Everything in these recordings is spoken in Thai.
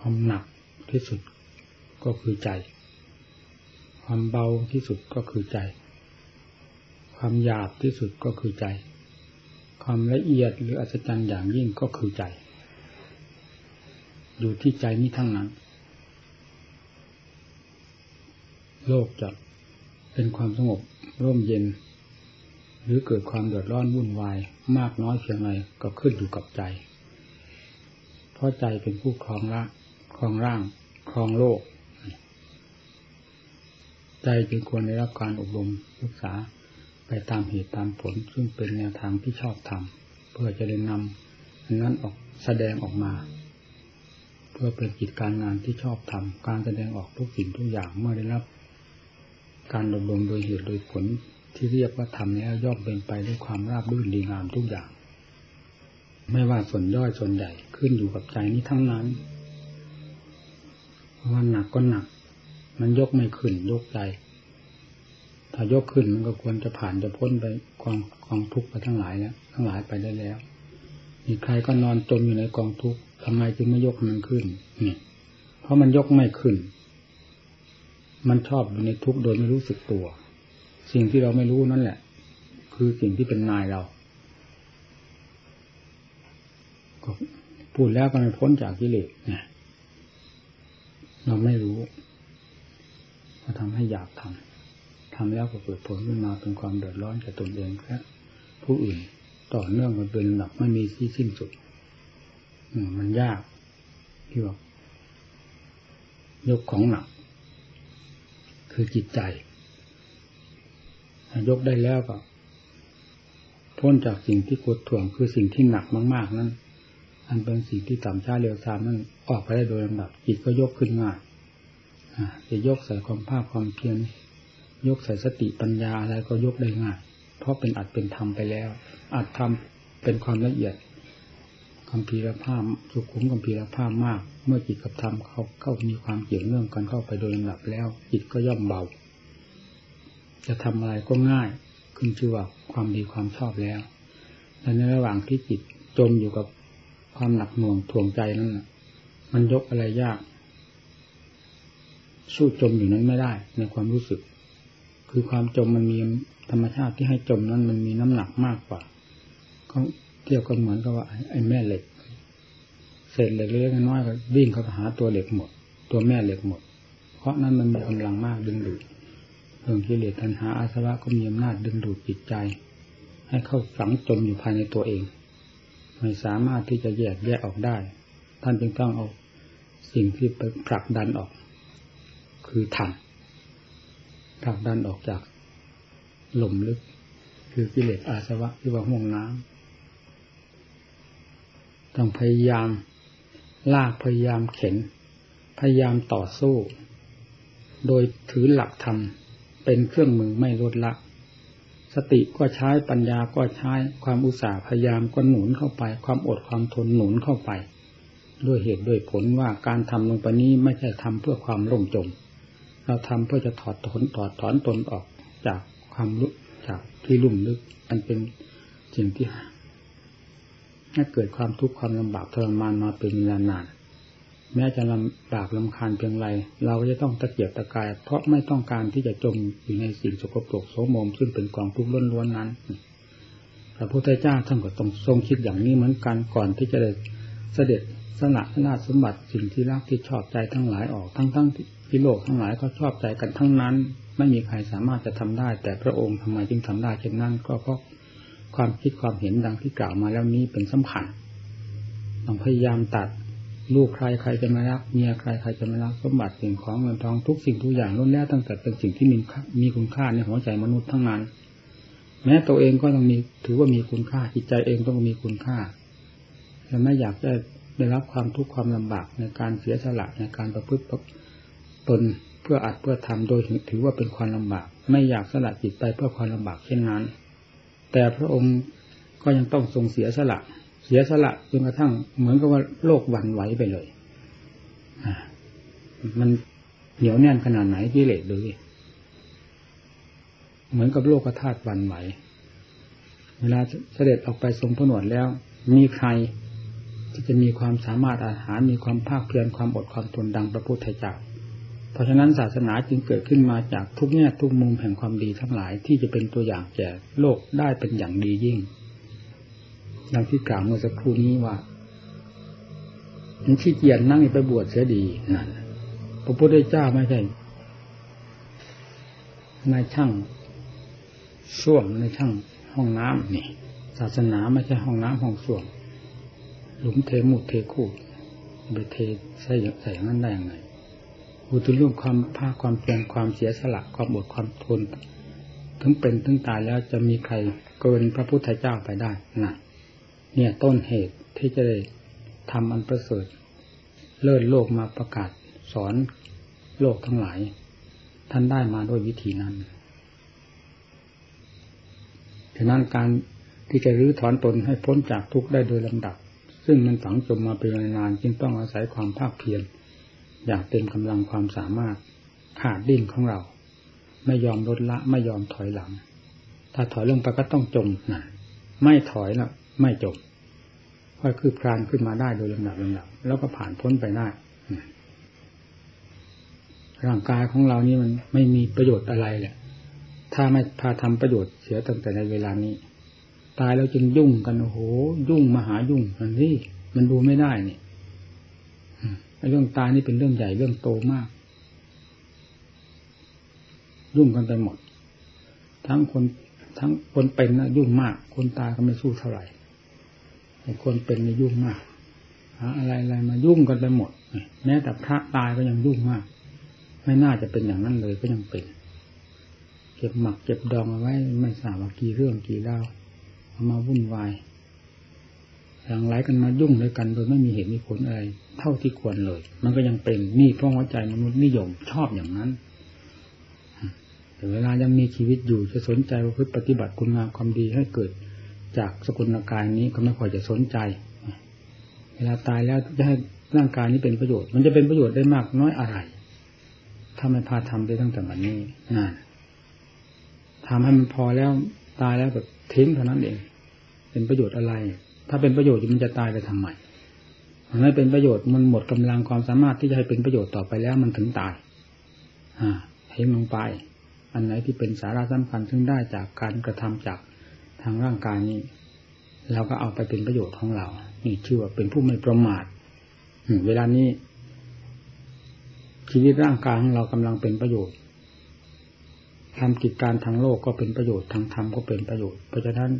ความหนักที่สุดก็คือใจ ความเบาที่สุดก็คือใจ ความหยาบที่สุดก็คือใจ ความละเอียดหรืออัศจรรย์อย่างยิ่งก็คือใจ อยู่ที่ใจนี้ทั้งนั้น โลกจะเป็นความสงบร่มเย็น หรือเกิดความเดือดร้อนวุ่นวาย มากน้อยเพียงไรก็ขึ้นอยู่กับใจ เพราะใจเป็นผู้ครองละ รองร่างครองโลก ใจจึงควรได้รับการอบรมศึกษาไปตามเหตุตามผล ซึ่งเป็นแนวทางที่ชอบทำเพื่อจะได้นำอันนั้นออกแสดงออกมา เพื่อเป็นกิจการงานที่ชอบทำการแสดงออกทุกสิ่งทุกอย่างเมื่อได้รับ การอบรมโดยเหตุโดยผลที่เรียกว่าทำแล้วย่อมเป็นไปด้วยความราบรื่นดีงามทุกอย่าง ไม่ว่าส่วนย่อยส่วนใหญ่ขึ้นอยู่กับใจนี้ทั้งนั้น ว่าหนักก็หนัก มันยกไม่ขึ้นยกใจ ถ้ายกขึ้นมันก็ควรจะผ่านจะพ้นไปกองกองทุกข์ไปทั้งหลายแล้วทั้งหลายไปได้แล้ว มีใครก็นอนจมอยู่ในกองทุกข์ทำไมจึงไม่ยกมันขึ้นนี่เพราะมันยกไม่ขึ้น มันชอบอยู่ในทุกข์โดยไม่รู้สึกตัว สิ่งที่เราไม่รู้นั่นแหละ คือสิ่งที่เป็นนายเราก็พูดแล้วก็ไม่พ้นจากกิเลสเนี่ย เราไม่รู้ก็ทำให้อยากทำทำแล้วก็เกิดผลขึ้นมาเป็นความเดือดร้อนแก่ตนเองและผู้อื่นต่อเนื่องกันเป็นหลักไม่มีที่สิ้นสุดมันยากที่ว่ายกของหนัก คือจิตใจยกได้แล้วก็พ้นจากสิ่งที่กดถ่วงคือสิ่งที่หนักมาก ๆ นั้น อันเป็นสิ่งที่ต่ำช้าเร็วซามนั้นออกไปได้โดยลำดับจิตก็ยกขึ้นง่ายจะยกใส่ความภาคความเพียรยกใส่สติปัญญาอะไรก็ยกได้ง่ายเพราะเป็นอัดเป็นธรรมไปแล้ว อัดธรรมเป็นความละเอียดคำพีรภาพสุขุมคำพีรภาพมาก เมื่อจิตกับธรรมเขาเข้ามีความเกี่ยวเนื่องกันเข้าไปโดยลำดับแล้ว จิตก็ย่อมเบา จะทำอะไรก็ง่ายขึ้นชื่อว่าความดีความชอบแล้วและในระหว่างที่จิตจมอยู่กับ ความหนักหน่วงถ่วงใจนั้นมันยกอะไรยาก สู้จมอยู่นั้นไม่ได้ในความรู้สึก คือความจมมันมีธรรมชาติที่ให้จมนั้นมันมีน้ำหนักมากกว่าก็เทียบกันเหมือนกับว่าไอ้แม่เหล็กเศษเหล็กเล็กน้อยก็วิ่งเข้าหาตัวเหล็กหมด ตัวแม่เหล็กหมด เพราะนั้นมันมีกำลังมากดึงดูดเรื่องกิเลสตัณหาอาสวะก็มีอำนาจดึงดูดจิตใจ ให้เข้าฝังจมอยู่ภายในตัวเอง ไม่สามารถที่จะแยกแยกออกได้ ท่านจึงต้องเอาสิ่งที่ไปผลักดันออก คือธรรมผลักดันออกจากหล่มลึก คือกิเลสอาสวะที่ว่าห่วงน้ำต้องพยายามลากพยายามเข็น พยายามต่อสู้ โดยถือหลักธรรมเป็นเครื่องมือไม่ลดละ สติก็ใช้ปัญญาก็ใช้ความอุตสาห์พยายามก็หนุนเข้าไป ความอดความทนหนุนเข้าไป ด้วยเหตุด้วยผลว่าการทำลงไปนี้ไม่ใช่ทำเพื่อความล่มจม เราทำเพื่อจะถอดถอนถอดถอนตนออกจากความลุกจากที่ลุ่มลึก อันเป็นสิ่งที่ให้เกิดความทุกข์ความลำบากทรมานมาเป็นเวลานาน แม้จะลำบากลำคาญเพียงไร เราก็จะต้องตะเกียบตะกาย เพราะไม่ต้องการที่จะจมอยู่ในสิ่งสกปรกโสมมซึ่งเป็นกองทุกข์ล้วนๆนั้นพระพุทธเจ้าท่านก็ต้องทรงคิดอย่างนี้เหมือนกันก่อนที่จะได้เสด็จสละนาสมบัติสิ่งที่รักที่ชอบใจทั้งหลายออกทั้งทั้งที่โลกทั้งหลายก็ชอบใจกันทั้งนั้น ไม่มีใครสามารถจะทำได้ แต่พระองค์ทำไมจึงทำได้เช่นนั้นก็เพราะความคิดความเห็นดังที่กล่าวมาแล้วนี้เป็นสำคัญต้องพยายามตัด ลูกใครใครจะมารักเมียใครใครจะมารักสมบัติสิ่งของเงินทองทุกสิ่งทุกอย่างล้วนแล้วตั้งแต่เป็นสิ่งที่มีมีคุณค่าในหัวใจมนุษย์ทั้งนั้น แม้ตัวเองก็ต้องมีถือว่ามีคุณค่าจิตใจเองต้องมีคุณค่าแต่ไม่อยากจะได้รับความทุกข์ความลำบากในการเสียสละในการประพฤติตนเพื่ออัดเพื่อทำโดยถือว่าเป็นความลำบาก ไม่อยากสละจิตไปเพื่อความลำบากเช่นนั้น แต่พระองค์ก็ยังต้องทรงเสียสละ สียสละจนกระทั่งเหมือนกับว่าโลกหวั่นไหวไปเลยมันเหนียวแน่นขนาดไหนกิเลสดูเหมือนกับโลกธาตุวันไหว เวลาเสด็จออกไปทรงผนวดแล้ว มีใครที่จะมีความสามารถอาหารมีความภาคเพียรความอดความทนดังพระพุทธเจ้า เพราะฉะนั้นศาสนาจึงเกิดขึ้นมาจากทุกแง่ทุกมุมแห่งความดีทั้งหลายที่จะเป็นตัวอย่างแก่โลกได้เป็นอย่างดียิ่ง ดังที่กล่าวเมื่อสักครู่นี้ว่ามันขี้เกียจนั่งไปบวชเสียดีนั่นพระพุทธเจ้าไม่ใช่นายช่างส้วมในช่างห้องน้ำนี่ ศาสนาไม่ใช่ห้องน้ำห้องส้วมหลุมเทมุดเทคู่ไปเทใส่ใส่นั้นได้ยังไงอุตุเรื่องความภาคความเพียรความเสียสละความอดความทนถึงเป็นถึงตายแล้วจะมีใครเกินพระพุทธเจ้าไปได้นะ เนี่ยต้นเหตุที่จะได้ทำอันประเสริฐ เลิศโลกมาประกาศสอนโลกทั้งหลาย ท่านได้มาด้วยวิธีนั้นฉะนั้นการที่จะรื้อถอนตนให้พ้นจากทุกข์ได้โดยลำดับ ซึ่งมันฝังจมมาเป็นนานจึงต้องอาศัยความภาคเพียรอย่างเต็มกำลังความสามารถขาดดิ้นของเรา ไม่ยอมลดละไม่ยอมถอยหลัง ถ้าถอยลงไปก็ต้องจมนะไม่ถอยแล้ว ไม่จมค่อยคืบคลานขึ้นมาได้โดยลำดับลำดับแล้วก็ผ่านพ้นไปได้ร่างกายของเรานี่มันไม่มีประโยชน์อะไรแหละถ้าไม่พาทำประโยชน์เสียตั้งแต่ในเวลานี้ ตายแล้วจึงยุ่งกันโอ้โห ยุ่งมหายุ่งอันนี้มันดูไม่ได้นี่เรื่องตายนี่เป็นเรื่องใหญ่เรื่องโตมาก ยุ่งกันไปหมด ทั้งคนทั้งคนเป็นนะยุ่งมาก คนตายก็ไม่สู้เท่าไหร่ คนเป็นนี่ยุ่งมาก หาอะไรอะไรมายุ่งกันไปหมด แม้แต่พระตายก็ยังยุ่งมาก ไม่น่าจะเป็นอย่างนั้นเลยก็ยังเป็น เก็บหมักเก็บดองเอาไว้ ไม่ทราบว่ากี่เรื่องกี่เล่าเอามาวุ่นวายหลังไหลกันมายุ่งด้วยกัน โดยไม่มีเหตุมีผลอะไร เท่าที่ควรเลย มันก็ยังเป็นนี่เพราะหัวใจมนุษย์นิยมชอบอย่างนั้นแต่เวลายังมีชีวิตอยู่จะสนใจว่าพฤติปฏิบัติคุณงามความดีให้เกิด จากสกุลกายนี้ก็ไม่ค่อยจะสนใจ เวลาตายแล้วจะให้ร่างกายนี้เป็นประโยชน์ มันจะเป็นประโยชน์ได้มากน้อยอะไรถ้าไม่พาทำได้ตั้งแต่วันนี้นั่นทำให้มันพอแล้วตายแล้วแบบทิ้งเท่านั้นเอง เป็นประโยชน์อะไร ถ้าเป็นประโยชน์มันจะตายไปทำไมมันไม่เป็นประโยชน์มันหมดกำลังความสามารถที่จะให้เป็นประโยชน์ต่อไปแล้วมันถึงตายอ่าเห็นลงไป อันไหนที่เป็นสาระสำคัญซึ่งได้จากการกระทำจาก ทางร่างกายนี้เราก็เอาไปเป็นประโยชน์ของเรา นี่ชื่อว่าเป็นผู้ไม่ประมาทเวลานี้ ชีวิตร่างกายของเรากำลังเป็นประโยชน์ทำกิจการทางโลกก็เป็นประโยชน์ทางธรรมก็เป็นประโยชน์ เพราะฉะนั้น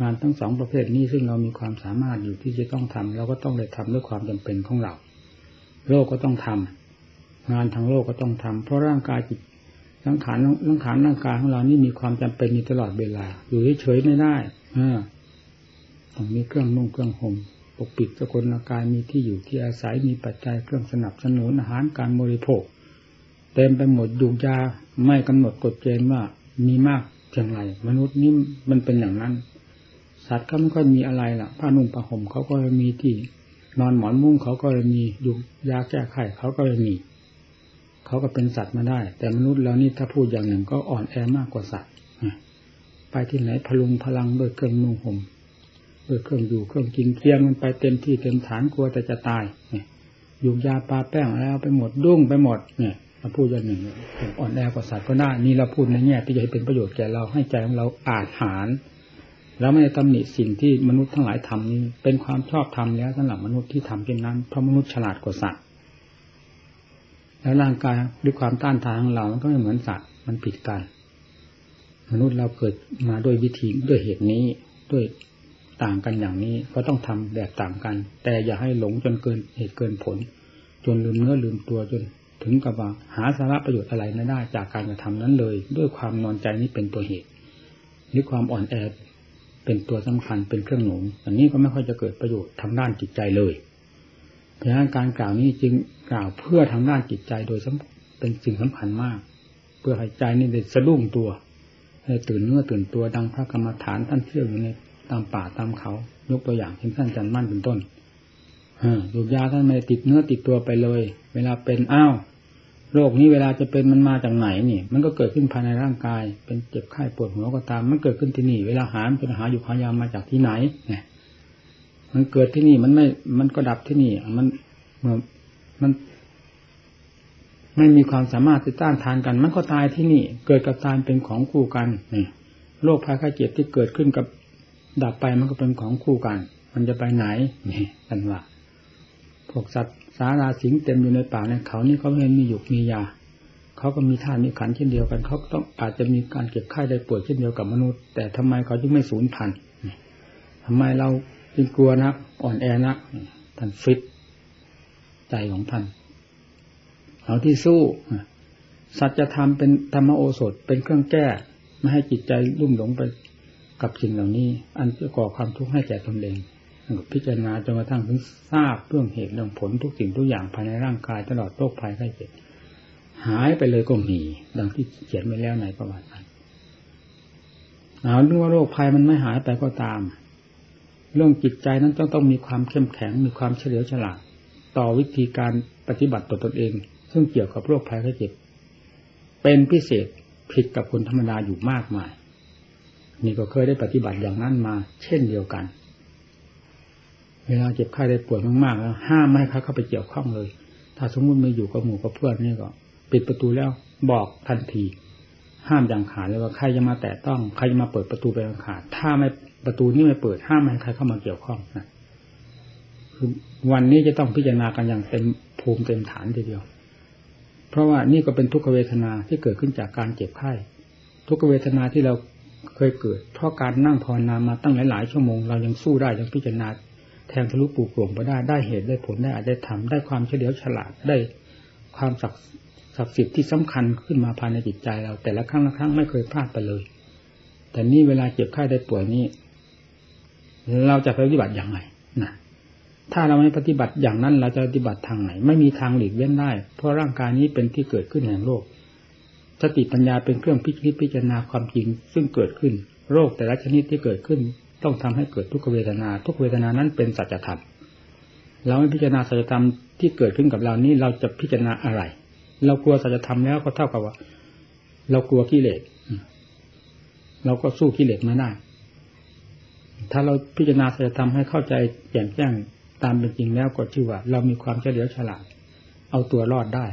งานทั้งสองประเภทนี้ซึ่งเรามีความสามารถอยู่ที่จะต้องทำเราก็ต้องได้ทำด้วยความจำเป็นของเรา โลกก็ต้องทำงานทางโลกก็ต้องทำเพราะร่างกายจิต ร่างขานร่างขานร่างกายของเรานี่มีความจำเป็นอยู่ตลอดเวลา อยู่เฉยๆไม่ได้อต้องมีเครื่องนุ่งเครื่องห่มปกปิดสกุลกายมีที่อยู่ที่อาศัยมีปัจจัยเครื่องสนับสนุนอาหารการบริโภค เต็มไปหมดยุงยาไม่กำหนดกฎเกณฑ์ว่ามีมากเพียงไรมนุษย์นี่มันเป็นอย่างนั้น สัตว์ก็ไม่ค่อยมีอะไรล่ะผ้านุ่งผ้าห่มเขาก็มีที่นอนหมอนมุ้งเขาก็มียุงยาแก้ไขเขาก็มี เขาก็เป็นสัตว์มาได้ แต่มนุษย์เรานี่ถ้าพูดอย่างหนึ่งก็อ่อนแอมากกว่าสัตว์ไปที่ไหนพลุงพลังด้วยเครื่องนุ่งห่มด้วยเครื่องอยู่เครื่องกินเทียงมันไปเต็มที่เต็มฐานกลัวแต่จะตายเนี่ยยุงยาปลาแป้งแล้วไปหมดดุ้งไปหมดเนี่ยาพูดอย่างหนึ่งอ่อนแอกว่าสัตว์ก็ได้นี่เราพูดในแง่ที่จะให้เป็นประโยชน์แก่เราให้ใจของเราอาจหารแล้วไม่ได้ตำหนิสิ่งที่มนุษย์ทั้งหลายทำนี้เป็นความชอบธรรมแล้วสำหรับมนุษย์ที่ทำเช่นนั้นเพราะมนุษย์ฉลาดกว่าสัตว์ แล้วร่างกายด้วยความต้านทานของเรา มันก็ไม่เหมือนสัตว์ มันผิดกัน มนุษย์เราเกิดมาด้วยวิธีด้วยเหตุนี้ด้วยต่างกันอย่างนี้ก็ต้องทำแบบต่างกัน แต่อย่าให้หลงจนเกินเหตุเกินผล จนลืมเนื้อลืมตัวจนถึงกับว่าหาสาระประโยชน์อะไรไม่ได้ จากการกระทำนั้นเลย ด้วยความนอนใจนี้เป็นตัวเหตุหรือความอ่อนแอเป็นตัวสำคัญเป็นเครื่องหนุนอันนี้ก็ไม่ค่อยจะเกิดประโยชน์ทางด้านจิตใจเลย เพราะฉะนั้นการกล่าวนี้จึงกล่าวเพื่อทางด้านจิตใจโดยเป็นสิ่งสำคัญมาก เพื่อให้ใจนี่ได้สะดุ้งตัวให้ตื่นเนื้อตื่นตัวดังพระกรรมฐานท่านเที่ยวอยู่ในตามป่าตามเขา ยกตัวอย่างเช่นท่านจันมั่นเป็นต้นดูยาท่านไม่ติดเนื้อติดตัวไปเลย เวลาเป็นอ้าวโรคนี้เวลาจะเป็นมันมาจากไหนนี่ มันก็เกิดขึ้นภายในร่างกาย เป็นเจ็บไข้ปวดหัวก็ตาม มันเกิดขึ้นที่นี่ เวลาหาเป็นหาอยู่หายามาจากที่ไหนเนี่ย มันเกิดที่นี่มันไม่ มันก็ดับที่นี่ มันเมื่อมัน ไม่มีความสามารถที่ต้านทานกัน มันก็ตายที่นี่ เกิดกับตายเป็นของคู่กันนี่โรคภัยไข้เจ็บที่เกิดขึ้นกับดับไปมันก็เป็นของคู่กัน มันจะไปไหนนี่กันว่าพวกสัตว์สาราสิงเต็มอยู่ในป่าในเขานี่เขาไม่มีหยุกมียาเขาก็มีท่ามีขันเช่นเดียวกันเขาต้องอาจจะมีการเก็บไข้ได้ป่วยเช่นเดียวกับมนุษย์ แต่ทำไมเขาจึงไม่สูญพันธุ์ทำไมเรา จึงกลัวนัก อ่อนแอนักท่านฟิตใจของท่านเอาที่สู้สัจธรรมเป็นธรรมโอสถเป็นเครื่องแก้ไม่ให้จิตใจลุ่มหลงไปกับสิ่งเหล่านี้ อันจะก่อความทุกข์ให้แก่ตนเองพิจารณาจนกระทั่งถึงทราบเรื่องเหตุเรื่องผลทุกสิ่งทุกอย่างภายในร่างกายตลอดโรคภัยไข้เจ็บหายไปเลยก็มีดังที่เขียนไว้แล้วในประวัติเอาดูว่าโรคภัยมันไม่หายไปก็ตาม เรื่องจิตใจนั้นต้องต้องมีความเข้มแข็งมีความเฉลียวฉลาดต่อวิธีการปฏิบัติต่อตนเอง ซึ่งเกี่ยวกับโรคภัยไข้เจ็บ เป็นพิเศษผิดกับคนธรรมดาอยู่มากมาย นี่ก็เคยได้ปฏิบัติอย่างนั้นมา เช่นเดียวกัน เวลาเจ็บไข้ได้ป่วยมากๆแล้วห้ามไม่ให้เขาเข้าไปเกี่ยวข้องเลย ถ้าสมมติม่อยู่กับหมู่กับเพื่อนนี่ก็ปิดประตูแล้วบอกทันที ห้ามอย่างขาดเลยว่าใครจะมาแตะต้องใครจะมาเปิดประตูไปอย่างขาดถ้าไม่ ประตูนี้ไม่เปิดห้ามไม่ให้ใครเข้ามาเกี่ยวข้องนะคือวันนี้จะต้องพิจารณากันอย่างเต็มภูมิเต็มฐานทีเดียว เพราะว่านี่ก็เป็นทุกขเวทนาที่เกิดขึ้นจากการเจ็บไข้ทุกขเวทนาที่เราเคยเกิด เพราะการนั่งภาวนามาตั้งหลายๆชั่วโมงเรายังสู้ได้ยังพิจารณาแทงทะลุปูกลงไปได้ได้เหตุได้ผลได้อาจได้ทำได้ความเฉลียวฉลาดได้ความศักดิ์ศักดิ์สิทธิ์ที่สำคัญขึ้นมาภายในจิตใจเรา แต่ละครั้งละครั้งไม่เคยพลาดไปเลย แต่นี่เวลาเจ็บไข้ได้ป่วยนี้ เราจะปฏิบัติอย่างไรนะถ้าเราไม่ปฏิบัติอย่างนั้น เราจะปฏิบัติทางไหน ไม่มีทางหลีกเลี่ยงได้ เพราะร่างกายนี้เป็นที่เกิดขึ้นแห่งโรคสติปัญญาเป็นเครื่องพิจิตพิจารณาความจริงซึ่งเกิดขึ้น โรคแต่ละชนิดที่เกิดขึ้น ต้องทำให้เกิดทุกขเวทนา ทุกเวทนานั้นเป็นสัจธรรมเราไม่พิจารณาสัจธรรมที่เกิดขึ้นกับเรานี้เราจะพิจารณาอะไร เรากลัวสัจธรรมแล้วก็เท่ากับว่า เรากลัวกิเลสเราก็สู้กิเลสไม่ได้ ถ้าเราพิจารณาสัจธรรมให้เข้าใจแจ่มแจ้งตามเป็นจริงแล้วก็ชื่อว่า เรามีความเฉลียวฉลาด เอาตัวรอดได้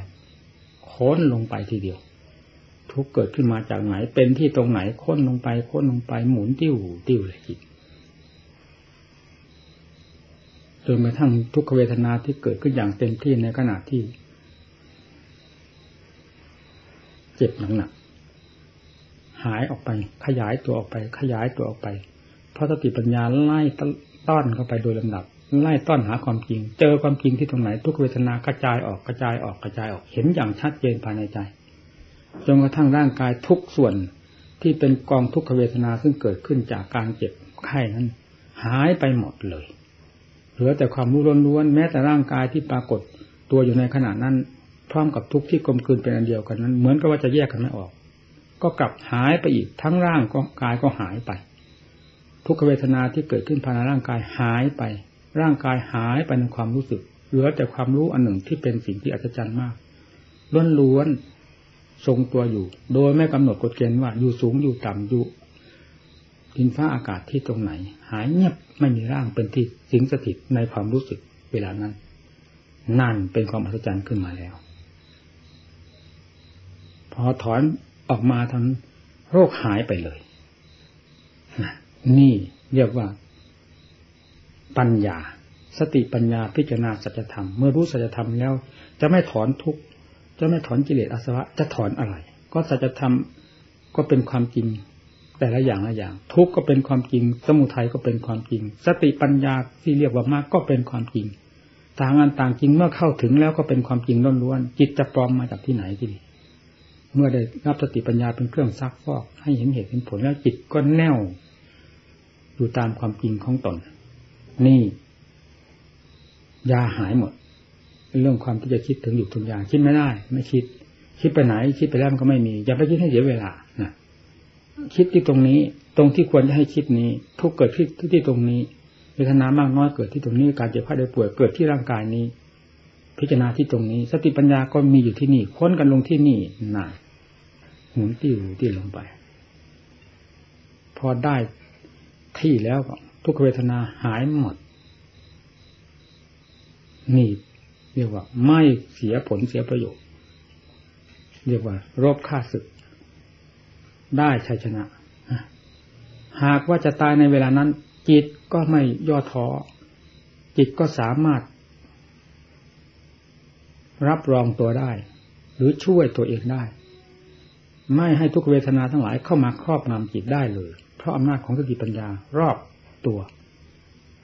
ค้นลงไปทีเดียว ทุกเกิดขึ้นมาจากไหน เป็นที่ตรงไหนค้นลงไปค้นลงไปหมุนติ้วติ้วเลยจิตจนกระทั่งทุกขเวทนาที่เกิดขึ้นอย่างเต็มที่ในขณะที่ เจ็บหนักๆหายออกไป ขยายตัวออกไป ขยายตัวออกไป เพราะสติปัญญาไล่ต้อนเข้าไปโดยลำดับ ไล่ต้อนหาความจริง เจอความจริงที่ตรงไหน ทุกเวทนากระจายออกกระจายออกกระจายออกเห็นอย่างชัดเจนภายในใจจนกระทั่งร่างกายทุกส่วนที่เป็นกองทุกขเวทนาซึ่งเกิดขึ้นจากการเจ็บไข้นั้น หายไปหมดเลย เหลือแต่ความรู้ล้วนๆแม้แต่ร่างกายที่ปรากฏตัวอยู่ในขณะนั้น พร้อมกับทุกที่กลมกลืนเป็นอันเดียวกันนั้น เหมือนกับว่าจะแยกกันไม่ออก ก็กลับหายไปอีกทั้งร่างก็กายก็หายไป ทุกขเวทนาที่เกิดขึ้นภายในร่างกายหายไป ร่างกายหายไปในความรู้สึก เหลือแต่ความรู้อันหนึ่งที่เป็นสิ่งที่อัศจรรย์มากล้วนล้วนทรงตัวอยู่ โดยไม่กำหนดกฎเกณฑ์ว่าอยู่สูงอยู่ต่ำอยู่ดินฟ้าอากาศที่ตรงไหน หายเงียบไม่มีร่างเป็นที่สิงสถิตในความรู้สึกเวลานั้น นั่นเป็นความอัศจรรย์ขึ้นมาแล้ว พอถอนออกมาทั้งโรคหายไปเลย นี่เรียกว่า ปัญญา สติปัญญาพิจารณาสัจธรรม เมื่อรู้สัจธรรมแล้ว จะไม่ถอนทุกจะไม่ถอนกิเลสอาสวะจะถอนอะไร ก็สัจธรรมก็เป็นความจริง แต่ละอย่างละอย่าง ทุกก็เป็นความจริง สมุทัยก็เป็นความจริง สติปัญญาที่เรียกว่ามากก็เป็นความจริง ต่างอันต่างจริงเมื่อเข้าถึงแล้วก็เป็นความจริงล้วนๆจิตจะปลอมมาจากที่ไหนที่นี่เมื่อได้รับสติปัญญาเป็นเครื่องซักฟอกให้เห็นเหตุเห็นผลแล้วจิตก็แน่ว อยู่ตามความจริงของตน นี่ ยาหายหมด เรื่องความที่จะคิดถึงอยู่ทุกอย่างคิดไม่ได้ ไม่คิด คิดไปไหน คิดไปแล้วมันก็ไม่มีอย่าไปคิดให้เสียเวลานะคิดที่ตรงนี้ ตรงที่ควรจะให้คิดนี้ ทุกเกิดที่ที่ตรงนี้เวทนามากน้อยเกิดที่ตรงนี้การเจ็บไข้ได้ป่วยเกิดที่ร่างกายนี้ พิจารณาที่ตรงนี้ สติปัญญาก็มีอยู่ที่นี่ ค้นกันลงที่นี่นานหมุนติ้วติ้วลงไป พอได้ ที่แล้วก็ทุกเวทนาหายหมด นี่เรียกว่า ไม่เสียผลเสียประโยชน์ เรียกว่า รบค่าศึก ได้ชัยชนะ หากว่าจะตายในเวลานั้น จิตก็ไม่ย่อท้อจิตก็สามารถ รับรองตัวได้ หรือช่วยตัวเองได้ ไม่ให้ทุกเวทนาทั้งหลายเข้ามาครอบงำจิตได้เลย เพราะอำนาจของสติปัญญารอบตัว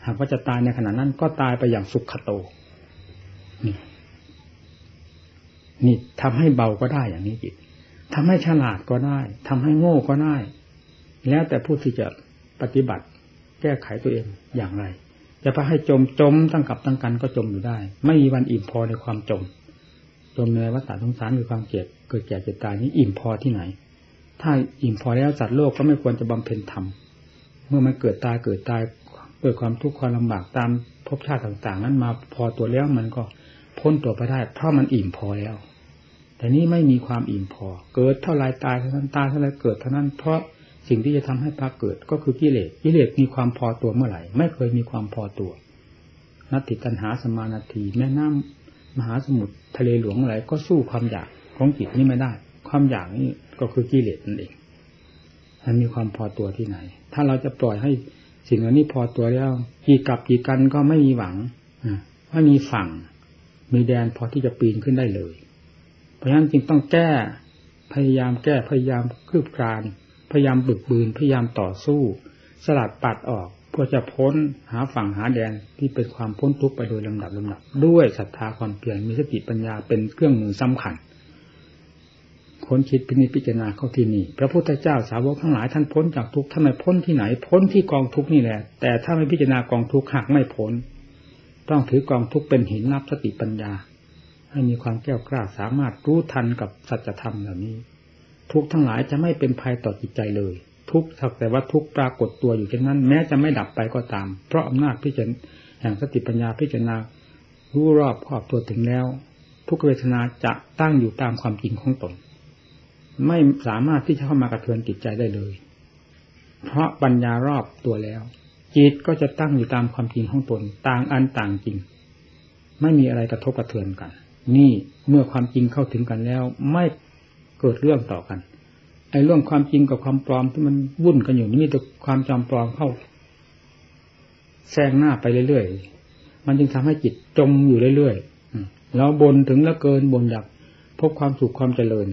หากว่าจะตายในขณะนั้นก็ตายไปอย่างสุขโต นี่นี่ทำให้เบาก็ได้อย่างนี้จิตทำให้ฉลาดก็ได้ทำให้โง่ก็ได้ แล้วแต่ผู้ที่จะปฏิบัติ แก้ไขตัวเองอย่างไร จะพาให้จมจมตั้งกับตั้งกันก็จมอยู่ได้ ไม่มีวันอิ่มพอในความจม จมในวัฏสงสารคือความเกลียดเกิดแก่เจ็บตายนี้อิ่มพอที่ไหน ถ้าอิ่มพอแล้วสัตว์โลกก็ไม่ควรจะบำเพ็ญธรรมเมื่อมันเกิดตายเกิดตายเกิดความทุกข์ความลำบากตามภพชาติต่าง ๆ นั้นมาพอตัวแล้วมันก็พ้นตัวไปได้เพราะมันอิ่มพอแล้ว แต่นี้ไม่มีความอิ่มพอ เกิดเท่าไรตายเท่านั้นตายเท่าไรเกิดเท่านั้น เพราะสิ่งที่จะทำให้พาเกิดก็คือกิเลสกิเลสมีความพอตัวเมื่อไหร่ ไม่เคยมีความพอตัว นัตติตันหาสมานาทีแม่น้ำมหาสมุทรทะเลหลวงอะไรก็สู้ความอยากของจิตนี้ไม่ได้ ความอยากนี้ ก็คือกิเลสนั่นเองมันมีความพอตัวที่ไหน ถ้าเราจะปล่อยให้สิ่งเหล่านี้พอตัวแล้วกี่กับกี่กันก็ไม่มีหวังไม่มีฝั่ง มีแดนพอที่จะปีนขึ้นได้เลย เพราะฉะนั้นจึงต้องแก้พยายามแก้พยายามคืบคลาน พยายามบึกบืนพยายามต่อสู้ สลัดปัดออกเพื่อจะพ้นหาฝั่งหาแดนที่เป็นความพ้นทุกข์ไปโดยลำดับลำดับ ด้วยศรัทธาความเปลี่ยนมีสติปัญญาเป็นเครื่องมือสำคัญ ค้นคิดพินิจพิจารณาเข้าที่นี่ พระพุทธเจ้าสาวกทั้งหลายท่านพ้นจากทุกข์ท่านไม่พ้นที่ไหน พ้นที่กองทุกข์นี่แหละ แต่ถ้าไม่พิจารณากองทุกข์หากไม่พ้น ต้องถือกองทุกเป็นหินนับสติปัญญา ให้มีความแก้วกล้าสามารถรู้ทันกับสัจธรรมเหล่านี้ ทุกทั้งหลายจะไม่เป็นภัยต่อจิตใจเลย ทุกทักแต่ว่าทุกปรากฏตัวอยู่เช่นนั้น แม้จะไม่ดับไปก็ตาม เพราะอำนาจพิจารณาแห่งสติปัญญาพิจารณารู้รอบครอบตัวถึงแล้ว ทุกเวทนาจะตั้งอยู่ตามความจริงของตน ไม่สามารถที่จะเข้ามากระเทือนจิตใจได้เลย เพราะปัญญารอบตัวแล้ว จิตก็จะตั้งอยู่ตามความจริงของตน ต่างอันต่างจริง ไม่มีอะไรกระทบกระเทือนกัน นี่เมื่อความจริงเข้าถึงกันแล้ว ไม่เกิดเรื่องต่อกันไอ้เรื่องความจริงกับความปลอมที่มันวุ่นกันอยู่นี่มีแต่ความจำปลอมเข้าแซงหน้าไปเรื่อยๆ มันจึงทำให้จิตจมอยู่เรื่อยๆแล้วบนถึงแล้วเกินบนอยากพบความสุขความเจริญ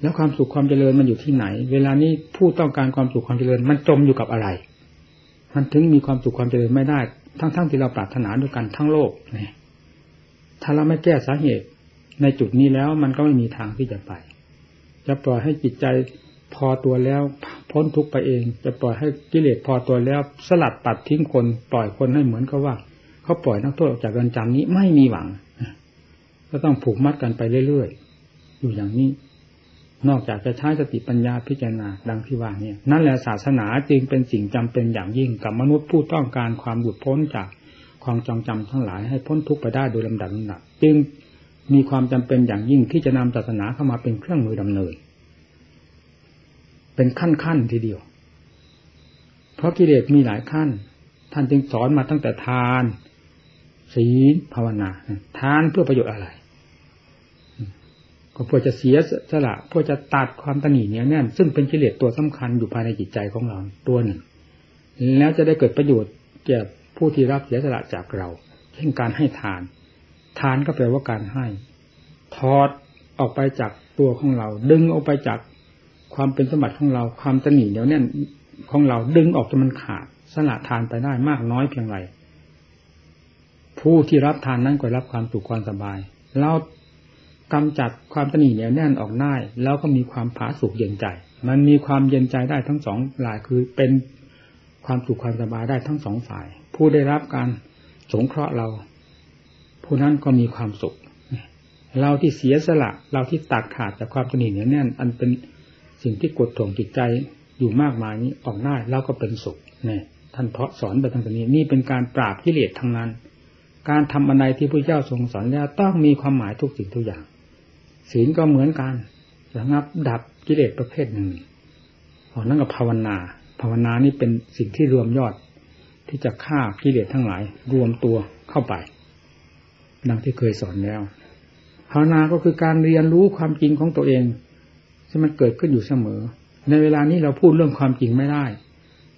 แล้วความสุขความเจริญมันอยู่ที่ไหน เวลานี้ผู้ต้องการความสุขความเจริญ มันจมอยู่กับอะไร มันถึงมีความสุขความเจริญไม่ได้ ทั้งๆทที่เราปรารถนาด้วยกันทั้งโลกนี่ถ้าเราไม่แก้สาเหตุในจุดนี้แล้วมันก็ไม่มีทางที่จะไป จะปล่อยให้จิตใจพอตัวแล้วพ้นทุกไปเอง จะปล่อยให้กิเลสพอตัวแล้ว สลัดปัดทิ้งคนปล่อยคนให้เหมือนกับว่า เขาปล่อยนักโทษออกจากเรือนจำนี้ไม่มีหวังก็ต้องผูกมัดกันไปเรื่อยๆอยู่อย่างนี้ นอกจากจะใช้สติปัญญาพิจารณาดังที่ว่าเนี่ยนั่นแหละศาสนาจึงเป็นสิ่งจำเป็นอย่างยิ่งกับมนุษย์ผู้ต้องการความหลุดพ้นจากความจองจำทั้งหลายให้พ้นทุกข์ไปได้โดยลำดับลำดับจึงมีความจำเป็นอย่างยิ่งที่จะนำศาสนาเข้ามาเป็นเครื่องมือดำเนิน เป็นขั้นขั้นทีเดียว เพราะกิเลสมีหลายขั้น ท่านจึงสอนมาตั้งแต่ทาน ศีลภาวนา ทานเพื่อประโยชน์อะไร ก็เพื่อจะเสียสละเพื่อจะตัดความตนีเนี้ยแน่นซึ่งเป็นกิเลสตัวสำคัญอยู่ภายในจิตใจของเราตัวหนึ่ง แล้วจะได้เกิดประโยชน์แก่ผู้ที่รับเสียสละจากเรา เช่นการให้ทาน ทานก็แปลว่าการให้ถอดออกไปจากตัวของเรา ดึงออกไปจากความเป็นสมบัติของเรา ความตนีเนี้ยแน่นของเราดึงออกจนมันขาดสละทานไปได้มากน้อยเพียงไรผู้ที่รับทานนั้นก็รับความสุขความสบาย เรา กำจัดความตนีเหนียวแน่นออกได้แล้วก็มีความผาสุกเย็นใจ มันมีความเย็นใจได้ทั้งสองหลายคือเป็นความสุขความสบายได้ทั้งสองฝ่าย ผู้ได้รับการสงเคราะห์เรา ผู้นั้นก็มีความสุข เราที่เสียสละ เราที่ตัดขาดจากความตนีเหนียวแน่น อันเป็นสิ่งที่กดถ่วงจิตใจอยู่มากมายนี้ออกได้แล้วก็เป็นสุขเนี่ยท่านเพาะสอนไปทางนี้นี่เป็นการปราบกิเลสทั้งนั้น การทำอะไรที่พระเจ้าทรงสอนแล้วต้องมีความหมายทุกสิ่งทุกอย่าง ศีลก็เหมือนกันระงับดับกิเลสประเภทหนึ่งออกนั่นกับภาวนา ภาวนานี่เป็นสิ่งที่รวมยอด ที่จะฆ่ากิเลสทั้งหลาย รวมตัวเข้าไป ดังที่เคยสอนแล้ว ภาวนาก็คือการเรียนรู้ความจริงของตัวเองที่มันเกิดขึ้นอยู่เสมอ ในเวลานี้เราพูดเรื่องความจริงไม่ได้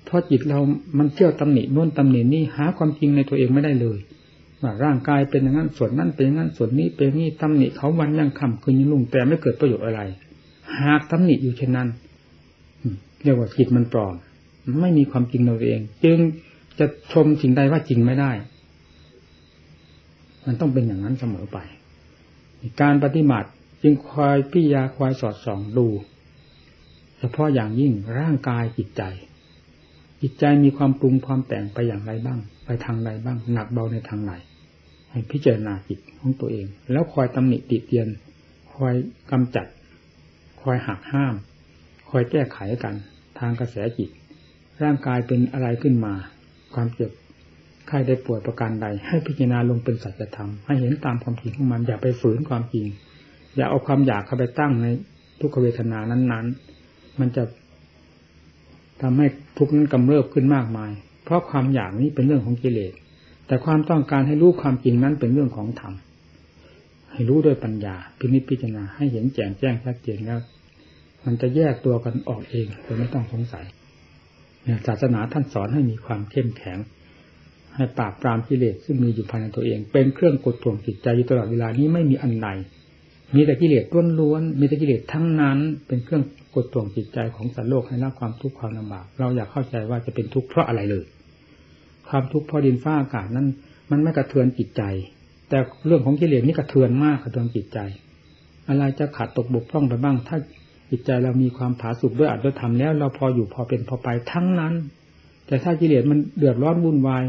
เพราะจิตเรามันเที่ยวตำหนิโน้นตำหนินี่หาความจริงในตัวเองไม่ได้เลย ร่างกายเป็นอย่างนั้นส่วนนั้นเป็นอย่างนั้นส่วนนี้เป็นนี่ตำหนิเขาวันยังคำคืนยังลุ่งแต่ไม่เกิดประโยชน์อะไร หากตำหนิอยู่เช่นนั้นเรียกว่าจิตมันปลอมไม่มีความจริงในตัวเอง จึงจะชมสิ่งใดว่าจริงไม่ได้ มันต้องเป็นอย่างนั้นเสมอไป การปฏิบัติจึงคอยพิยาคอยสอดส่องดู เฉพาะอย่างยิ่งร่างกายจิตใจ จิตใจมีความปรุงความแต่งไปอย่างไรบ้าง ไปทางใดบ้าง หนักเบาในทางไหน ให้พิจารณาจิตของตัวเอง แล้วคอยตำหนิติเตียน คอยกำจัด คอยหักห้าม คอยแก้ไขกัน ทางกระแสจิต ร่างกายเป็นอะไรขึ้นมา ความเจ็บใครได้ป่วยประการใด ให้พิจารณาลงเป็นสัจธรรม ให้เห็นตามความจริงของมันอย่าไปฝืนความจริง อย่าเอาความอยากเข้าไปตั้งในทุกขเวทนานั้น ๆ มันจะทำให้ทุกนั้นกำเริบขึ้นมากมาย เพราะความอยากนี้เป็นเรื่องของกิเลส แต่ความต้องการให้รู้ความจริงนั้นเป็นเรื่องของธรรมให้รู้ด้วยปัญญา พินิจพิจารณาให้เห็นแจ่มแจ้งชัดเจนแล้ว มันจะแยกตัวกันออกเองโดยไม่ต้องสงสัยศาสนาท่านสอนให้มีความเข้มแข็ง ให้ปราบปรามกิเลสซึ่งมีอยู่ภายในตัวเอง เป็นเครื่องกดท่วงจิตใจอยู่ตลอดเวลานี้ไม่มีอันใดมีแต่กิเลสล้วนๆมีแต่กิเลสทั้งนั้น เป็นเครื่องกดท่วงจิตใจของสัตว์โลกให้รับความทุกข์ความลำบากเราอยากเข้าใจว่าจะเป็นทุกข์เพราะอะไรเลย ความทุกข์เพราะดินฟ้าอากาศนั้น มันไม่กระเทือนจิตใจ แต่เรื่องของกิเลสนี่กระเทือนมากกระเทือนจิตใจ อะไรจะขาดตกบกพร่องไปบ้าง ถ้าจิตใจเรามีความผาสุกด้วยอัตด้วยธรรมแล้ว เราพออยู่พอเป็นพอไปทั้งนั้น แต่ถ้ากิเลสมันเดือดร้อนวุ่นวาย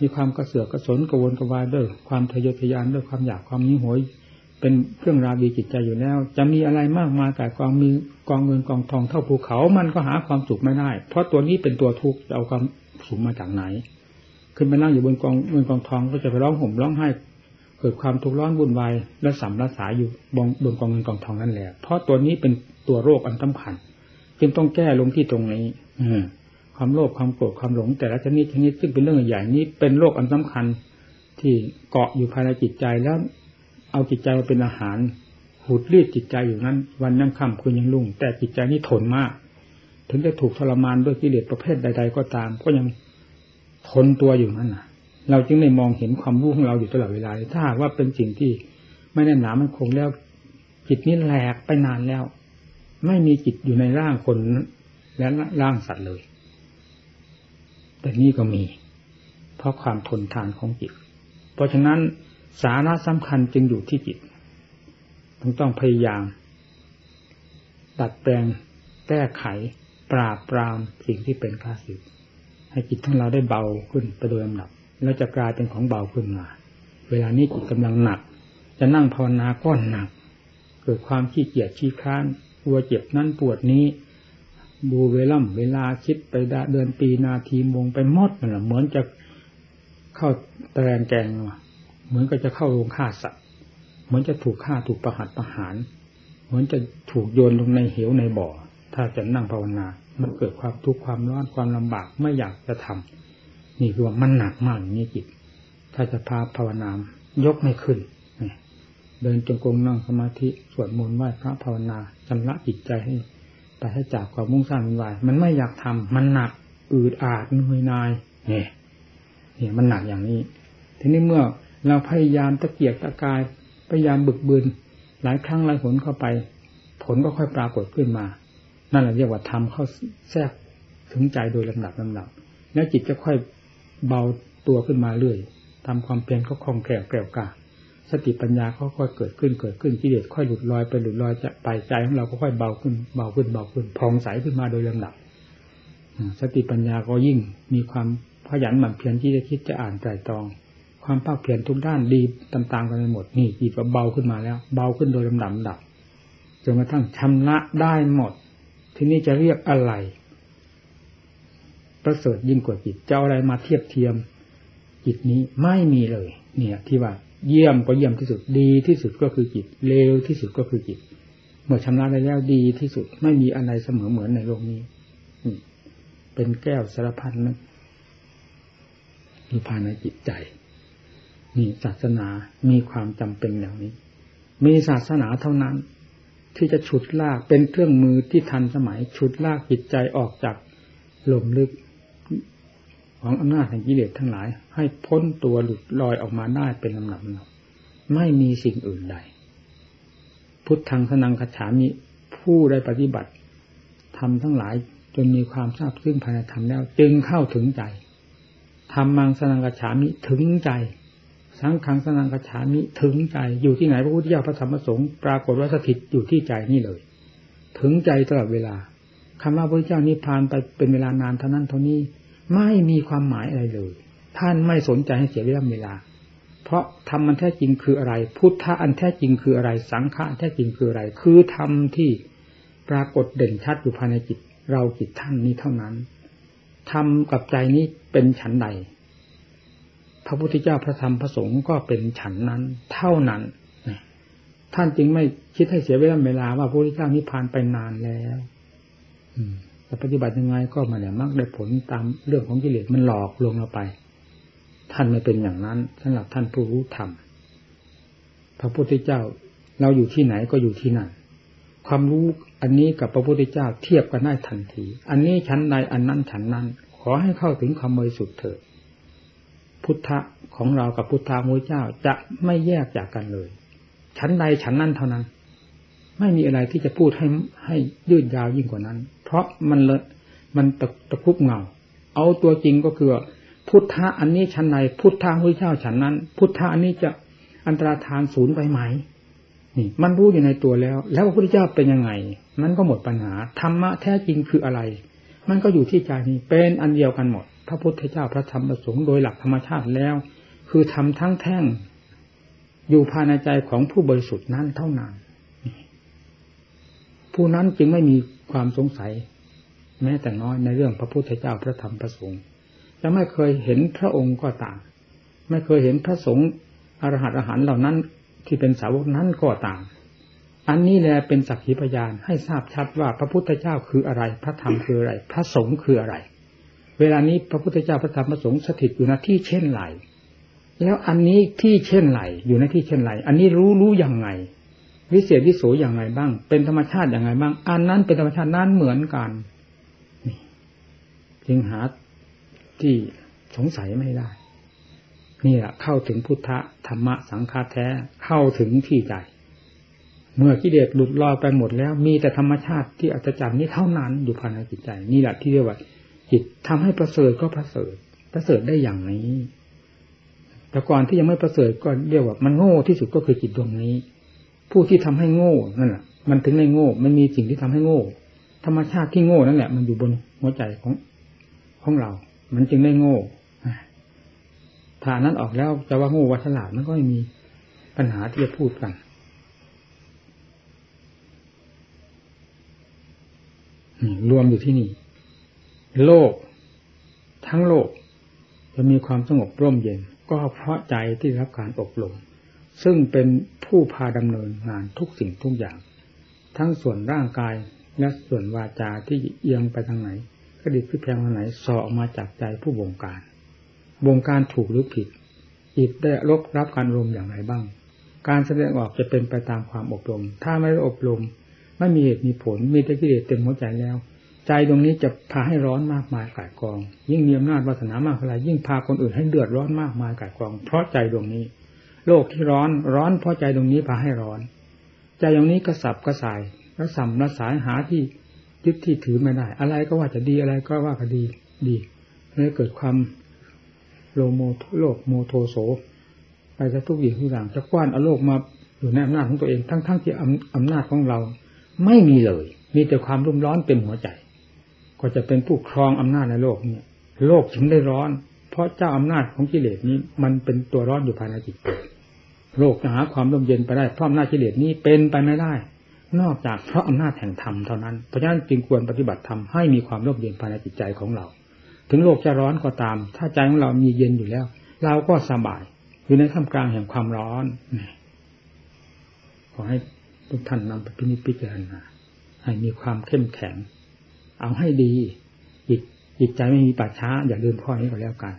มีความกระเสือกกระสนกระวนกระวายด้วยความทะเยอทะยานด้วยความอยากความนิ้หวยเป็นเครื่องราวีจิตใจอยู่แล้ว จะมีอะไรมากมายแต่กองมีกองเงินกองทองเท่าภูเขา มันก็หาความสุขไม่ได้ เพราะตัวนี้เป็นตัวทุกข์จะเอาความสุขมาจากไหน ขึ้นไปนั่งอยู่บนกองเงินกองทองก็จะไปร้องห่มร้องไห้เกิดความทุกข์ร้อนวุ่นวายและสัมรัสาอยู่บนบนกองเงินกองทองนั่นแหละเพราะตัวนี้เป็นตัวโรคอันสำคัญจึงต้องแก้ลงที่ตรงนี้ อืความโลภความโกรธความหลง แต่ละชนิดชนิดซึ่งเป็นเรื่องใหญ่นี้เป็นโรคอันสำคัญที่เกาะอยู่ภายในจิตใจแล้ว เอาจิตใจมาเป็นอาหารหูดรีดจิตใจอยู่นั้น วันนั่งค่ำคืนยังลุ่ง แต่จิตใจนี่ทนมาก ถึงจะถูกทรมานด้วยกิเลสประเภทใด ๆ ก็ตาม ก็ยัง ทนตัวอยู่นั่นน่ะเราจึงได้มองเห็นความรู้ของเราอยู่ตลอดเวลาถ้าหากว่าเป็นสิ่งที่ไม่แน่นหนามันคงแล้วจิตนี้แหลกไปนานแล้ว ไม่มีจิตอยู่ในร่างคนและร่างสัตว์เลย แต่นี่ก็มี เพราะความทนทานของจิต เพราะฉะนั้นสาระสำคัญจึงอยู่ที่จิตต้องต้องพยายามดัดแปลงแก้ไข ปราบปรามสิ่งที่เป็นข้าศึก ให้จิตของเราได้เบาขึ้นไปโดยลำดับ แล้วจะกลายเป็นของเบาขึ้นมา เวลานี้จิตกำลังหนัก จะนั่งภาวนาก็หนัก เกิดความขี้เกียจขี้ค้านกลัวเจ็บนั่นปวดนี้ ดูเวล่ำเวลาคิดไปเดือนปีนาทีมงไปมดมันเหมือนจะเข้าตะแรงแกงเหมือนก็จะเข้าโรงฆ่าสัตว์เหมือนจะถูกฆ่าถูกประหัตประหาร เหมือนจะถูกโยนลงในเหวในบ่อ ถ้าจะนั่งภาวนา มันเกิดความทุกข์ความร้อนความลำบากไม่อยากจะทำนี่คือว่ามันหนักมากนี่จิต ถ้าจะพาภาวนายกไม่ขึ้นเดินจงกรมนั่งสมาธิสวดมนต์ไหว้พระภาวนาชำระจิตใจให้แต่ให้จากความมุ่งสร้างวุ่นวายมันไม่อยากทำมันหนักอืดอาดเหนื่อยนายเนี่ยเนี่ยมันหนักอย่างนี้ ทีนี้เมื่อเราพยายามตะเกียกตะกายพยายามบึกบืนหลายครั้งหลายผลเข้าไป ผลก็ค่อยปรากฏขึ้นมา นั่นแหละเรียกว่าทำเข้าแทรกถึงใจโดยลำดับลำดับ แล้วจิตจะค่อยเบาตัวขึ้นมาเรื่อยทำความเพียรก็คล่องแคล่วแกล้วกาสติปัญญาเขาค่อยเกิดขึ้นเกิดขึ้นกิเลสค่อยหลุดลอยไปหลุดลอยจะไปใจของเราก็ค่อยเบาขึ้นเบาขึ้นเบาขึ้นพองใสขึ้นมาโดยลำดับสติปัญญาก็ยิ่งมีความขยันหมั่นเพียรที่จะคิดจะอ่านใจตอง ความภาคเพียรทุกด้านดีตามๆกันไปหมดนี่จิตก็เบาขึ้นมาแล้ว เบาขึ้นโดยลำดับดับจนกระทั่งชำระได้หมด ทีนี้จะเรียกอะไร ประเสริฐยิ่งกว่าจิตจะอะไรมาเทียบเทียมจิตนี้ไม่มีเลย เนี่ย ที่ว่าเยี่ยมก็เยี่ยมที่สุดดีที่สุดก็คือจิตเลวที่สุดก็คือจิตเมื่อชำระได้แล้วดีที่สุดไม่มีอะไรเสมอเหมือนในโลกนี้เป็นแก้วสารพันนึกอยู่ภายในจิตใจ นี่ศาสนามีความจำเป็นอย่างนี้ มีศาสนาเท่านั้น ที่จะฉุดลากเป็นเครื่องมือที่ทันสมัย ฉุดลากจิตใจออกจากหล่มลึกของอำนาจแห่งกิเลสทั้งหลาย ให้พ้นตัวหลุดลอยออกมาได้เป็นลำดับไม่มีสิ่งอื่นใด พุทธังสนังคฉามิผู้ได้ปฏิบัติทำทั้งหลายจนมีความทราบซึ้งภายในธรรมแล้ว จึงเข้าถึงใจทำมังสนังกฉามิถึงใจ สังขังสนังกระฉามิถึงใจอยู่ที่ไหนพระพุทธเจ้าพระธรรมสงฆ์ปรากฏว่าสถิตอยู่ที่ใจนี่เลย ถึงใจตลอดเวลาคำว่าพระพุทธเจ้านิพพานไปเป็นเวลานานเท่านั้นเท่านี้ไม่มีความหมายอะไรเลย ท่านไม่สนใจให้เสียเวลาเวลา เพราะธรรมมันแท้จริงคืออะไร พุทธะอันแท้จริงคืออะไร สังฆะแท้จริงคืออะไร คือธรรมที่ปรากฏเด่นชัดอยู่ภายในจิต เราจิตท่านนี้เท่านั้นทำกับใจนี้เป็นฉันใด พระพุทธเจ้าพระธรรมพระสงฆ์ก็เป็นฉันนั้น เท่านั้นท่านจึงไม่คิดให้เสียเวลาเวลาว่าพระพุทธเจ้านิพพานไปนานแล้วแต่ปฏิบัติยังไงก็มาเนี่ยมักได้ผลตามเรื่องของกิเลสมันหลอกลวงเราไป ท่านไม่เป็นอย่างนั้นสำหรับท่านผู้รู้ธรรมพระพุทธเจ้าเราอยู่ที่ไหนก็อยู่ที่นั่นความรู้อันนี้กับพระพุทธเจ้าเทียบกันได้ทันที อันนี้ชั้นใดอันนั้นชั้นนั้น ขอให้เข้าถึงความบริสุทธิ์เถิด พุทธะของเรากับพุทธามุเจ้าจะไม่แยกจากกันเลย ชั้นใดชั้นนั้นเท่านั้น ไม่มีอะไรที่จะพูดให้ให้ยืดยาวยิ่งกว่านั้น เพราะมันเลมันตะตะคุบเงา เอาตัวจริงก็คือ พุทธะอันนี้ชั้นใดพุทธามุเจ้าชั้นนั้น พุทธะอันนี้จะอันตรธานศูนย์ไปไหมนี่มันรู้อยู่ในตัวแล้ว แล้วพระพุทธเจ้าเป็นยังไง มันก็หมดปัญหาธรรมะแท้จริงคืออะไร มันก็อยู่ที่ใจนี้เป็นอันเดียวกันหมด พระพุทธเจ้าพระธรรมประสงค์โดยหลักธรรมชาติแล้ว คือทำทั้งแท่ง อยู่ภายในใจของผู้บริสุทธิ์นั้นเท่านั้นผู้นั้นจึงไม่มีความสงสัย แม้แต่น้อยในเรื่องพระพุทธเจ้าพระธรรมพระสงฆ์จะไม่เคยเห็นพระองค์ก็ต่ามไม่เคยเห็นพระสงฆ์อรหัตอรหันเหล่านั้นที่เป็นสาวกนั้นก็ต่ามอันนี้แหละเป็นสักขีพยานให้ทราบชัดว่าพระพุทธเจ้าคืออะไร พระธรรมคืออะไร พระสงฆ์คืออะไร เวลานี้พระพุทธเจ้าพระธรรมพระสงฆ์สถิตอยู่ณที่เช่นไรแล้วอันนี้ที่เช่นไรอยู่ในที่เช่นไรอันนี้รู้รู้อย่างไง วิเศษวิโสอย่างไรบ้าง เป็นธรรมชาติอย่างไรบ้าง อันนั้นเป็นธรรมชาตินั้นเหมือนกันจึงหาที่สงสัยไม่ได้นี่แหละเข้าถึงพุทธธรรมะสังฆาแท้เข้าถึงที่ใจเมื่อกิเลสหลุดลอยไปหมดแล้ว มีแต่ธรรมชาติที่อัศจรรย์นี้เท่านั้นอยู่ภายในจิตใจ นี่แหละที่เรียกว่า จิตทำให้ประเสริฐก็ประเสริฐประเสริฐได้อย่างนี้ แต่ก่อนที่ยังไม่ประเสริฐก็เรียกว่ามันโง่ที่สุดก็คือจิตดวงนี้ ผู้ที่ทำให้โง่นั่นแหละมันถึงได้โง่ มันมีสิ่งที่ทำให้โง่ ธรรมชาติที่โง่นั่นแหละ มันอยู่บนหัวใจของของเรา มันจึงได้โง่ถ้านั้นออกแล้วจะว่าโง่ว่าฉลาดมันก็ไม่มีปัญหาที่จะพูดกันรวมอยู่ที่นี่ โลก ทั้งโลก จะมีความสงบร่มเย็น ก็เพราะใจที่รับการอบรมซึ่งเป็นผู้พาดำเนินงานทุกสิ่งทุกอย่าง ทั้งส่วนร่างกายและส่วนวาจาที่เอียงไปทางไหนกระดิกพิแพงทางไหนสอออกมาจากใจผู้บงการวงการถูกหรือผิดจิตได้รบรับการรมอย่างไรบ้าง การแสดงออกจะเป็นไปตามความอบรม ถ้าไม่ได้อบรม ไม่มีเหตุมีผลมีแต่กิเลสเต็มหัวใจแล้ว ใจดวงนี้จะพาให้ร้อนมากมายกายกอง ยิ่งมีอำนาจวาสนามากเท่าไหร่ยิ่งพาคนอื่นให้เดือดร้อนมากมายกายกอง เพราะใจดวงนี้ โลกที่ร้อนร้อนเพราะใจดวงนี้พาให้ร้อน ใจดวงนี้กระสับกระส่ายระส่ำระสายหาที่ยึดที่ถือไม่ได้ อะไรก็ว่าจะดีอะไรก็ว่าก็ดีดีเลยเกิดความโลโมโลภโมโทโสไปจะทุกอย่างทุกอย่างจะกว้านเอาโลกมาอยู่ในอำนาจของตัวเองทั้งๆทที่อำนาจของเรา ไม่มีเลย มีแต่ความรุ่มร้อนเต็มหัวใจ ก็จะเป็นผู้ครองอำนาจในโลกนี้โลกถึงได้ร้อน เพราะเจ้าอำนาจของกิเลสนี้ มันเป็นตัวร้อนอยู่ภายในจิตโลกหาความร่มเย็นไปได้เพราะอำนาจกิเลสนี้เป็นไปไม่ได้ นอกจากเพราะอำนาจแห่งธรรมเท่านั้นเพราะฉะนั้นจึงควรปฏิบัติธรรมให้มีความร่มเย็นภายในจิตใจของเรา ถึงโลกจะร้อนก็ตาม ถ้าใจของเรามีเย็นอยู่แล้ว เราก็สบายอยู่ในท่ามกลางแห่งความร้อนขอให้ทุกท่านนำไปพิจิจารณาให้มีความเข้มแข็ง เอาให้ดีจิตจิตใจไม่มีป่าช้า อย่าลืมข้อนี้ก็แล้วกัน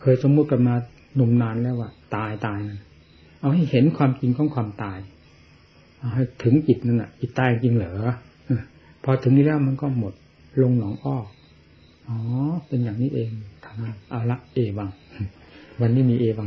เคยสมมุติกันมาหนุ่มนานแล้วว่า ตายตายนั่นเอาให้เห็นความจริงของความตายเอาให้ถึงจิตนั่นอะจิตตายจริงเหรอพอถึงนี้แล้วมันก็หมดลงหนองอ้ออ๋อ เป็นอย่างนี้เองทำเอาละเอวัง วันนี้มีเอวัง